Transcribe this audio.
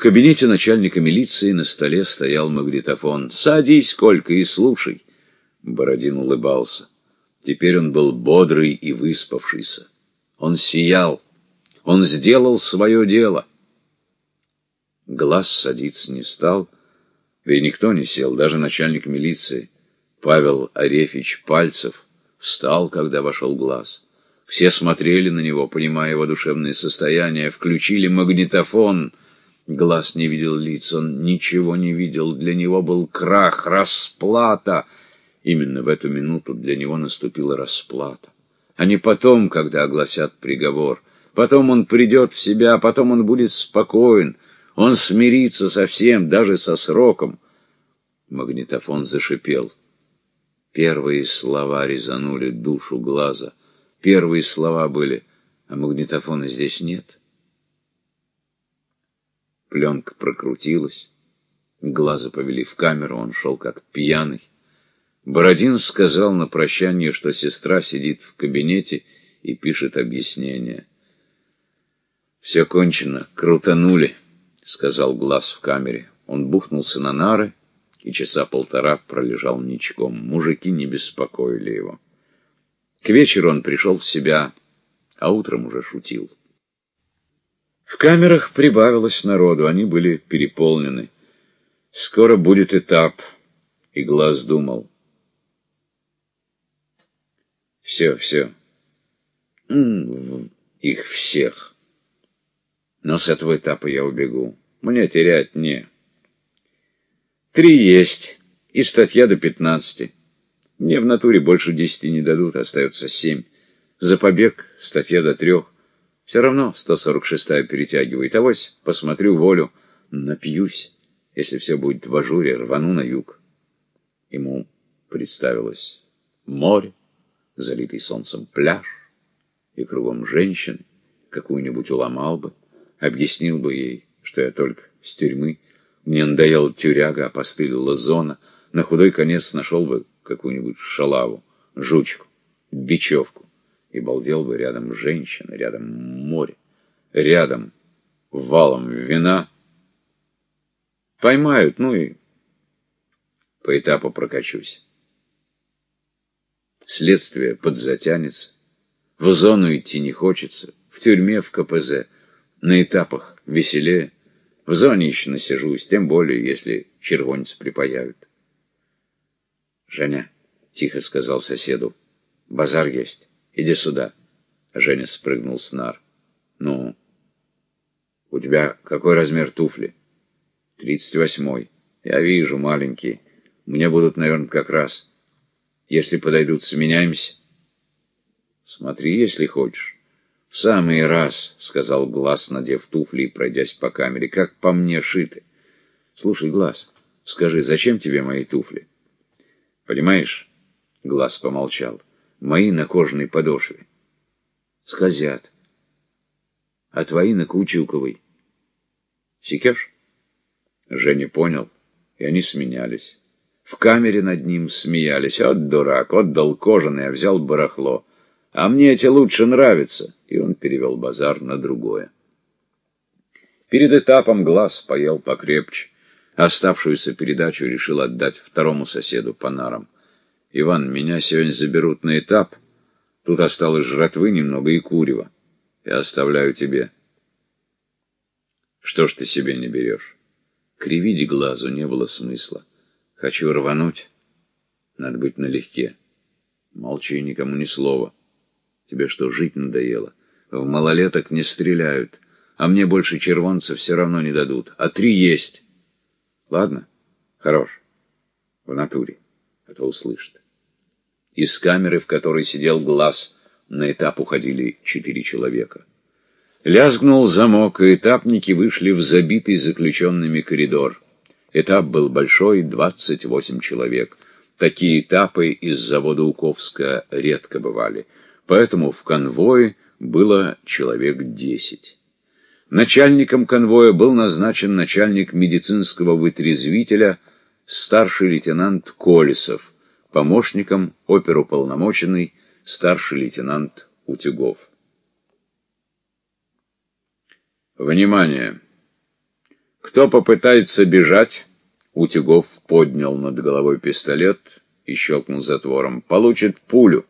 В кабинете начальника милиции на столе стоял магнитофон. «Садись, Колька, и слушай!» Бородин улыбался. Теперь он был бодрый и выспавшийся. Он сиял. Он сделал свое дело. Глаз садиться не стал, и никто не сел, даже начальник милиции. Павел Арефич Пальцев встал, когда вошел глаз. Все смотрели на него, понимая его душевное состояние, включили магнитофон. Глаз не видел лиц, он ничего не видел. Для него был крах, расплата. Именно в эту минуту для него наступила расплата. А не потом, когда огласят приговор. Потом он придет в себя, потом он будет спокоен. Он смирится со всем, даже со сроком. Магнитофон зашипел. Первые слова резанули душу глаза. Первые слова были «А магнитофона здесь нет». Пленка прокрутилась. Глаза повели в камеру, он шел как пьяный. Бородин сказал на прощание, что сестра сидит в кабинете и пишет объяснение. «Все кончено, крутанули», — сказал Глаз в камере. Он бухнулся на нары и часа полтора пролежал ничком. Мужики не беспокоили его. К вечеру он пришел в себя, а утром уже шутил. В камерах прибавилось народу, они были переполнены. Скоро будет этап, и Глаз думал. Все, все. Их всех. Но с этого этапа я убегу. Мне терять не. Три есть. И статья до пятнадцати. Мне в натуре больше десяти не дадут, остается семь. За побег статья до трех. Все равно 146-я перетягивает. Авось, посмотрю волю, напьюсь. Если все будет в ажуре, рвану на юг. Ему представилось море залитый солнцем пляж, и кругом женщин, какую-нибудь уломал бы, объяснил бы ей, что я только с тюрьмы, мне надоела тюряга, опостылила зона, на худой конец нашел бы какую-нибудь шалаву, жучку, бечевку, и балдел бы рядом женщина, рядом море, рядом валом вина. Поймают, ну и по этапу прокачусь. Следствие подзатянется. В зону идти не хочется. В тюрьме, в КПЗ. На этапах веселее. В зоне еще насижусь, тем более, если червонец припаяют. «Женя», — тихо сказал соседу, — «базар есть. Иди сюда». Женя спрыгнул с нар. «Ну, у тебя какой размер туфли?» «Тридцать восьмой. Я вижу, маленький. Мне будут, наверное, как раз». Если подойдут, сменяемся. Смотри, если хочешь. В самый раз, — сказал Глаз, надев туфли и пройдясь по камере, — как по мне шиты. Слушай, Глаз, скажи, зачем тебе мои туфли? Понимаешь? Глаз помолчал. Мои на кожаной подошве. Скользят. А твои на каучуковой. Секешь? Женя понял, и они сменялись. В камере над ним смеялись. От дурак, отдал кожаный, а взял барахло. А мне эти лучше нравятся. И он перевел базар на другое. Перед этапом глаз поел покрепче. Оставшуюся передачу решил отдать второму соседу по нарам. «Иван, меня сегодня заберут на этап. Тут осталось жратвы немного и курева. Я оставляю тебе». «Что ж ты себе не берешь?» Кривить глазу не было смысла. Хочу рвануть. Надо быть налегке. Молчи, никому ни слова. Тебе что, жить надоело? В малолеток не стреляют, а мне больше червонцев все равно не дадут. А три есть. Ладно? Хорош. В натуре. Это услышит. Из камеры, в которой сидел глаз, на этап уходили четыре человека. Лязгнул замок, и этапники вышли в забитый заключенными коридор. Этап был большой, 28 человек. Такие этапы из завода Уковска редко бывали, поэтому в конвое было человек 10. Начальником конвоя был назначен начальник медицинского вытрезвителя старший лейтенант Колесов, помощником оперуполномоченный старший лейтенант Утюгов. Внимание! Кто попытается бежать, Утюгов поднял над головой пистолет и щелкнул затвором, получит пулю.